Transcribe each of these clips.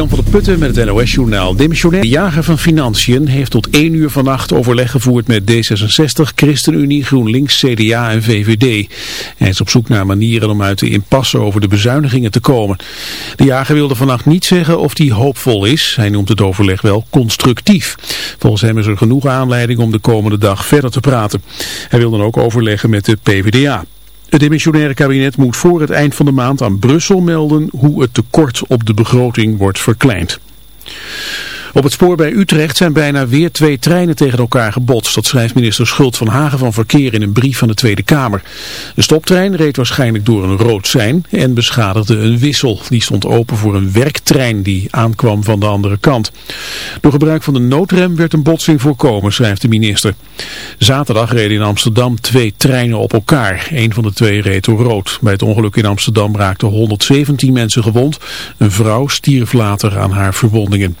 Jan van der Putten met het NOS-journaal. Demissionair jager van Financiën heeft tot 1 uur vannacht overleg gevoerd met D66, ChristenUnie, GroenLinks, CDA en VVD. Hij is op zoek naar manieren om uit de impasse over de bezuinigingen te komen. De jager wilde vannacht niet zeggen of hij hoopvol is. Hij noemt het overleg wel constructief. Volgens hem is er genoeg aanleiding om de komende dag verder te praten. Hij wil dan ook overleggen met de PvdA. Het demissionaire kabinet moet voor het eind van de maand aan Brussel melden hoe het tekort op de begroting wordt verkleind. Op het spoor bij Utrecht zijn bijna weer twee treinen tegen elkaar gebotst. Dat schrijft minister Schult van Hagen van Verkeer in een brief van de Tweede Kamer. De stoptrein reed waarschijnlijk door een rood sein en beschadigde een wissel. Die stond open voor een werktrein die aankwam van de andere kant. Door gebruik van de noodrem werd een botsing voorkomen, schrijft de minister. Zaterdag reden in Amsterdam twee treinen op elkaar. Een van de twee reed door rood. Bij het ongeluk in Amsterdam raakten 117 mensen gewond. Een vrouw stierf later aan haar verwondingen.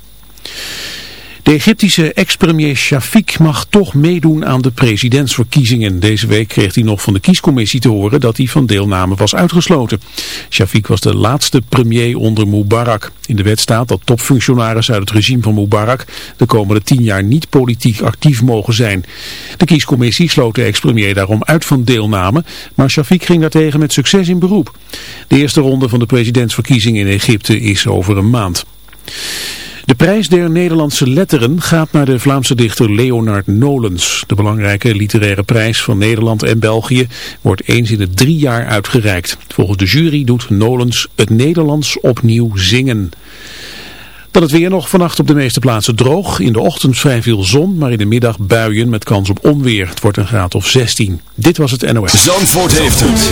De Egyptische ex-premier Shafiq mag toch meedoen aan de presidentsverkiezingen. Deze week kreeg hij nog van de kiescommissie te horen dat hij van deelname was uitgesloten. Shafiq was de laatste premier onder Mubarak. In de wet staat dat topfunctionarissen uit het regime van Mubarak de komende tien jaar niet politiek actief mogen zijn. De kiescommissie sloot de ex-premier daarom uit van deelname, maar Shafiq ging daartegen met succes in beroep. De eerste ronde van de presidentsverkiezingen in Egypte is over een maand. De prijs der Nederlandse letteren gaat naar de Vlaamse dichter Leonard Nolens. De belangrijke literaire prijs van Nederland en België wordt eens in de drie jaar uitgereikt. Volgens de jury doet Nolens het Nederlands opnieuw zingen. Dan het weer nog vannacht op de meeste plaatsen droog. In de ochtend vrij veel zon, maar in de middag buien met kans op onweer. Het wordt een graad of 16. Dit was het NOS. Zandvoort heeft het.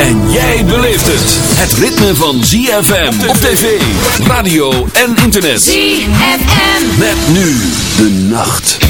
En jij beleeft het. Het ritme van ZFM op tv, radio en internet. ZFM. Met nu de nacht.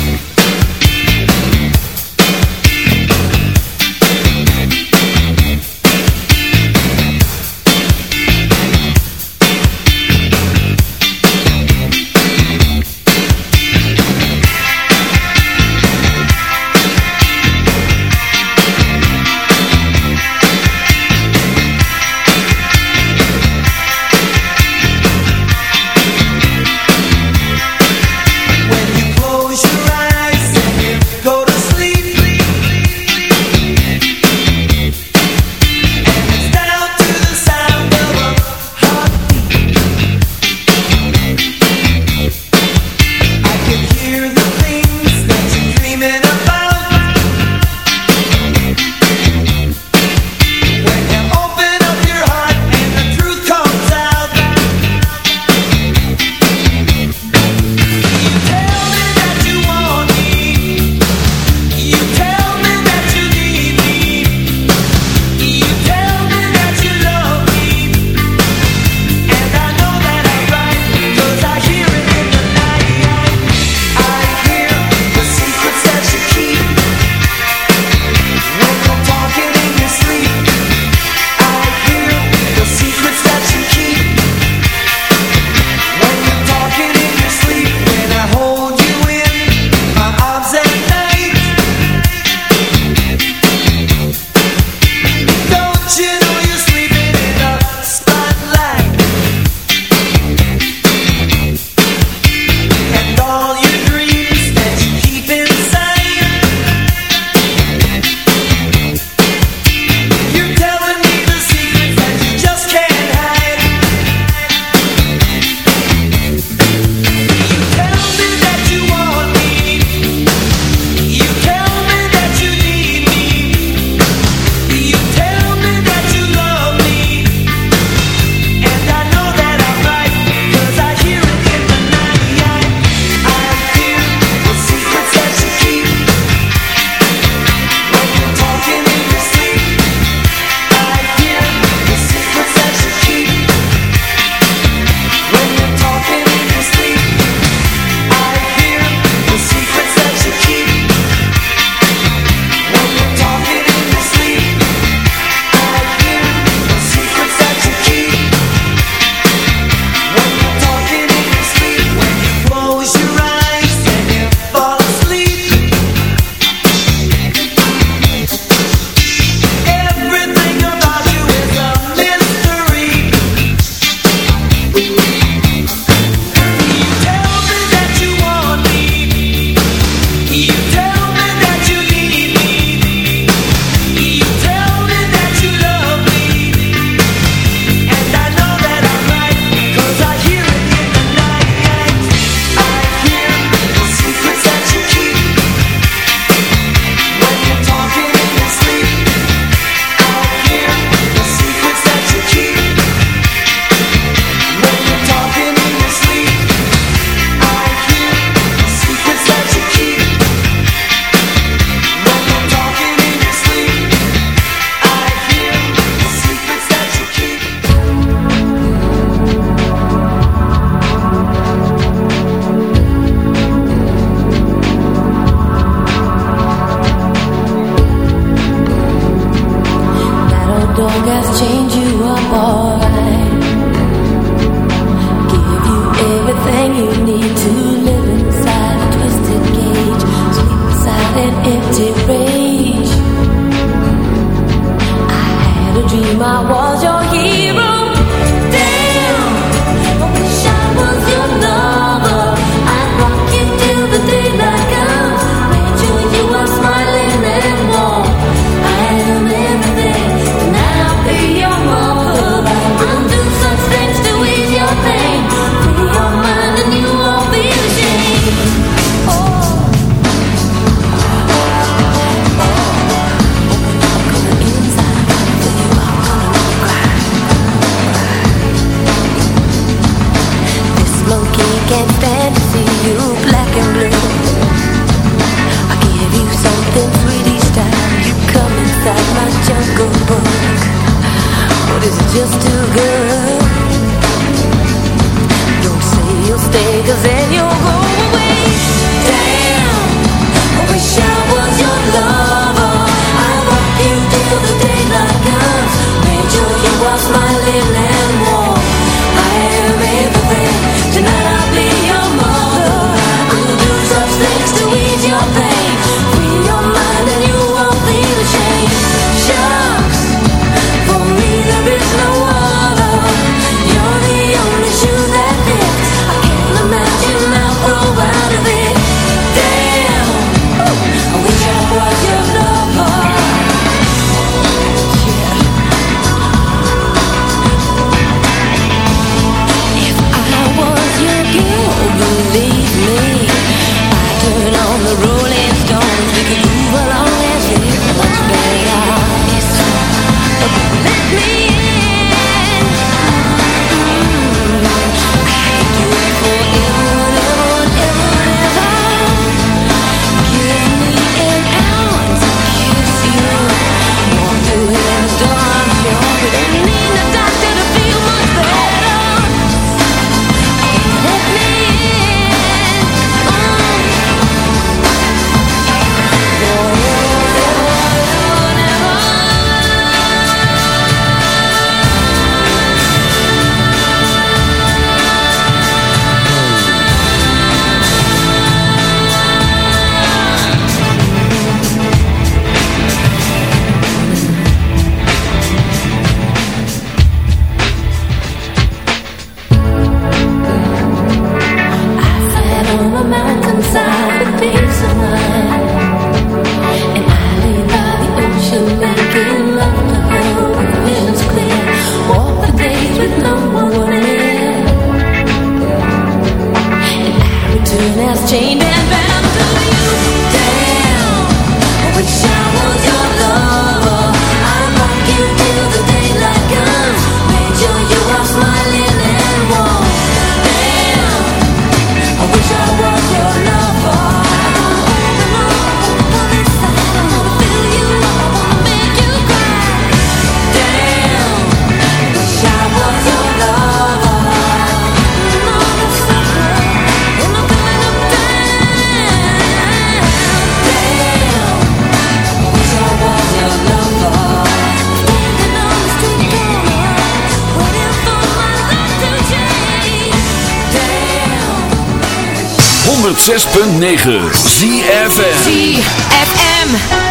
106.9 ZFM ZFM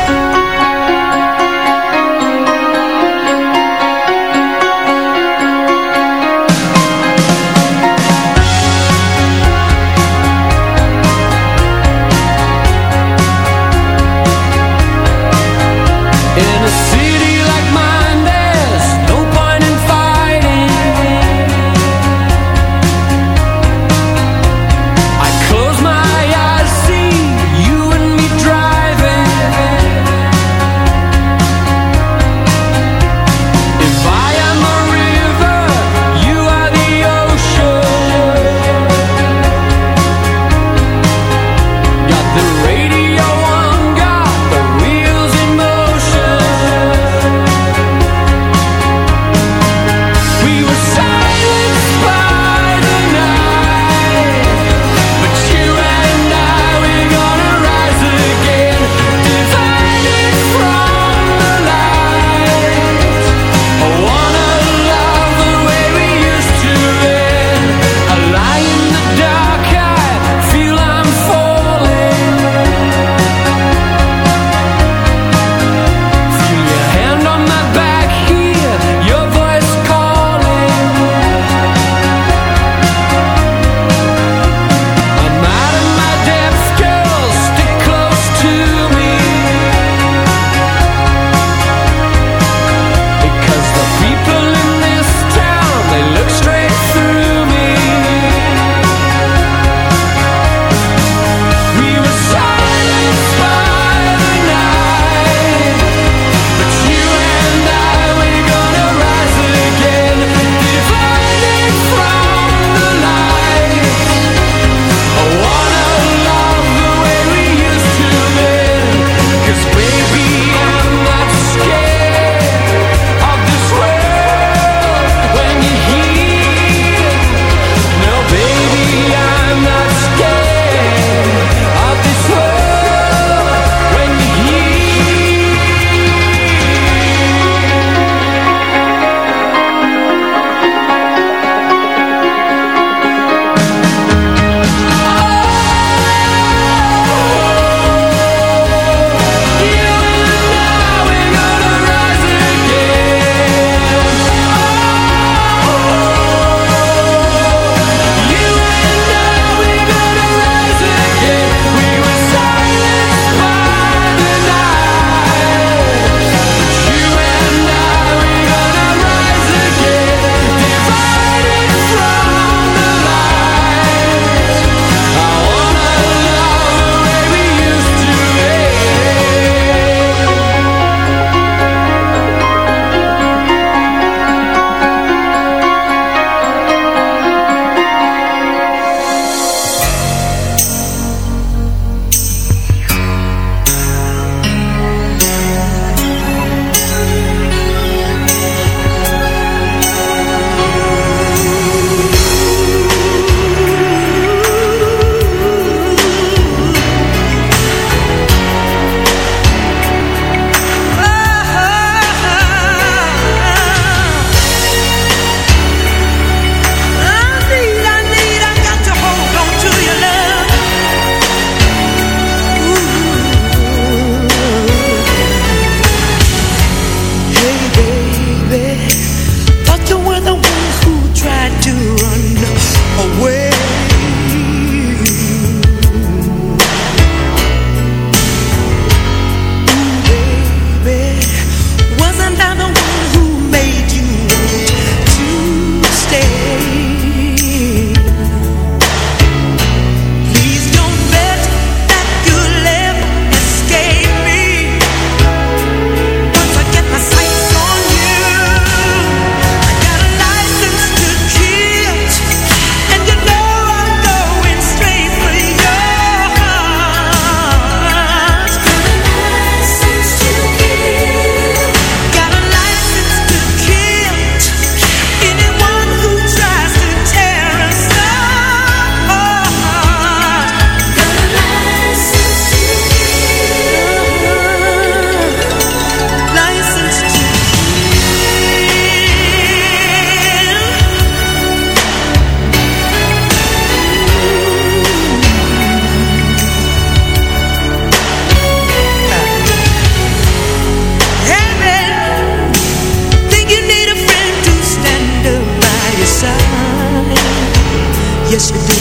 Yes.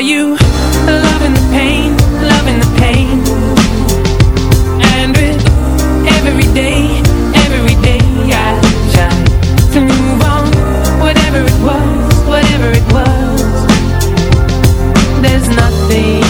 Are you loving the pain, loving the pain? And with every day, every day I try to move on Whatever it was, whatever it was There's nothing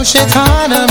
push it harder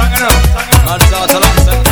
Sangana, Sangana.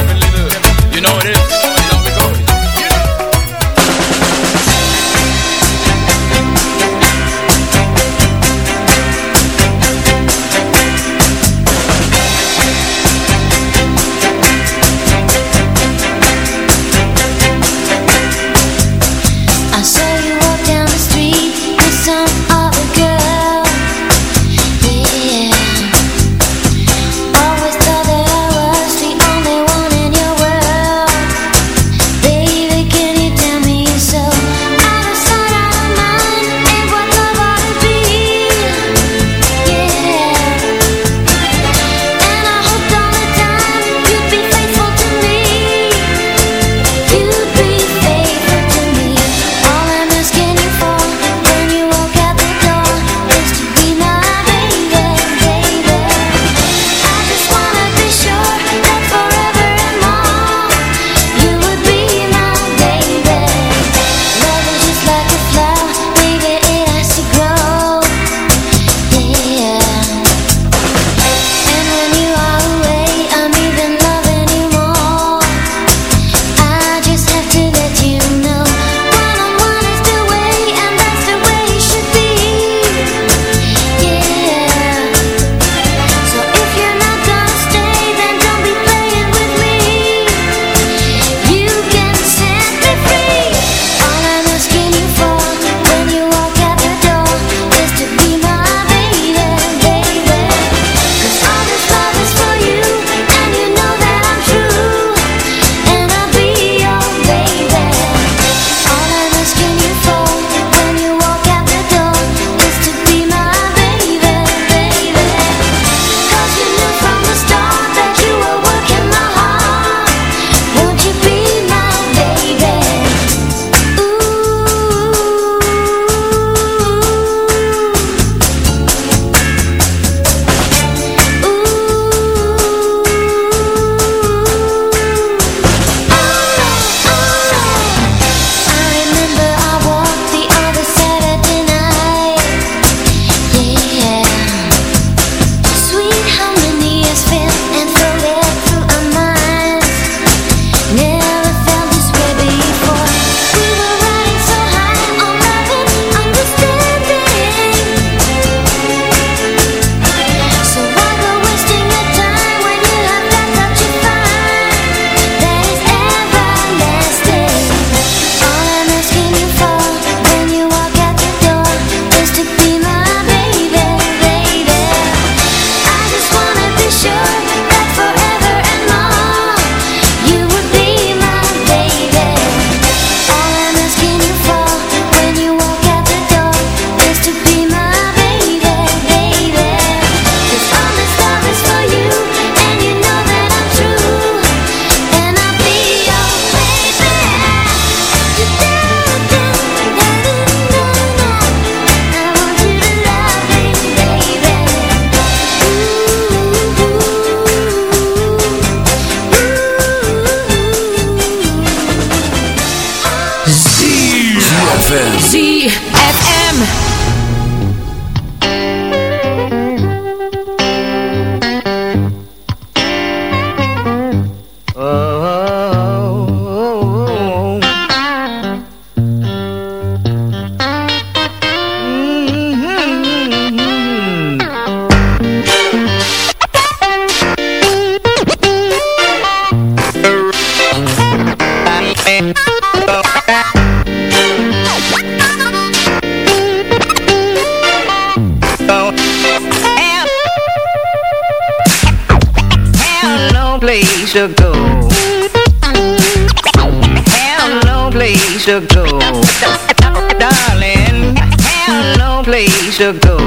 to go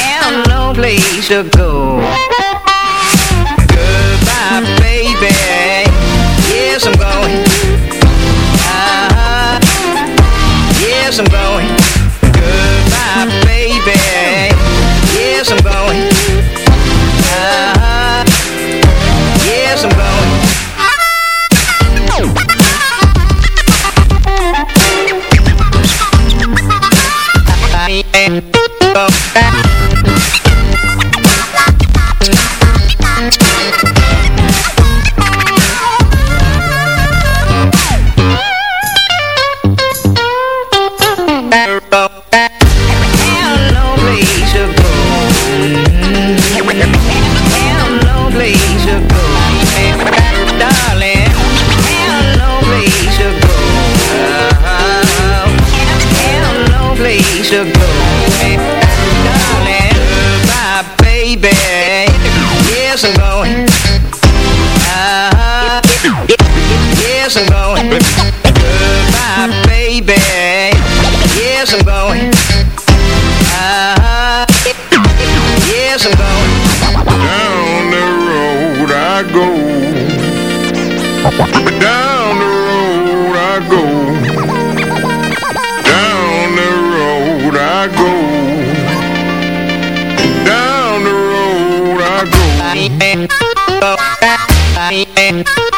Have no place to go. Yes, I'm going. Down the road I go. Down the road I go. Down the road I go. Down the road I go.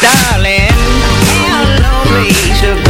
darling, hello, Rachel.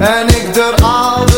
en ik er al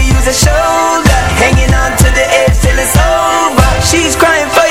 shoulder. Hanging on to the edge till it's over. She's crying for